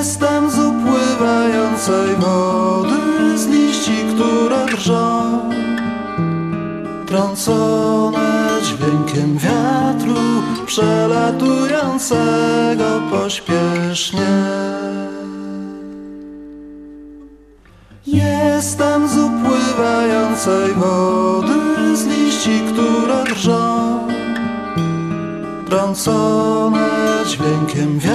Jestem z upływającej wody, z liści, które drżą, trącone dźwiękiem wiatru przelatującego pośpiesznie. Jestem z upływającej wody, z liści, które drżą, trącone dźwiękiem wiatru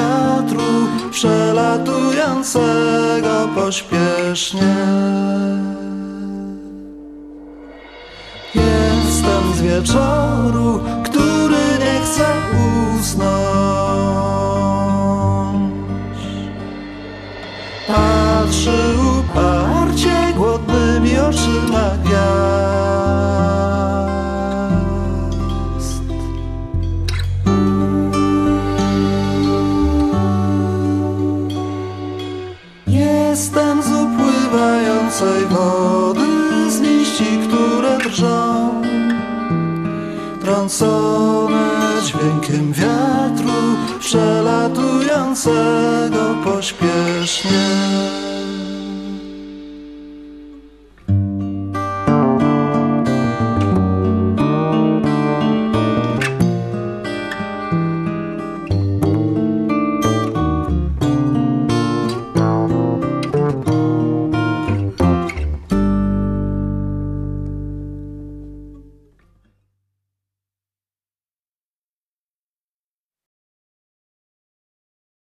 przelatującego pośpiesznie. Jestem z wieczoru, który nie chce usnąć. Patrzy uparcie głodnymi oczyma Jestem z upływającej wody, z liści, które drżą, trącone dźwiękiem wiatru przelatującego pośpiesznie.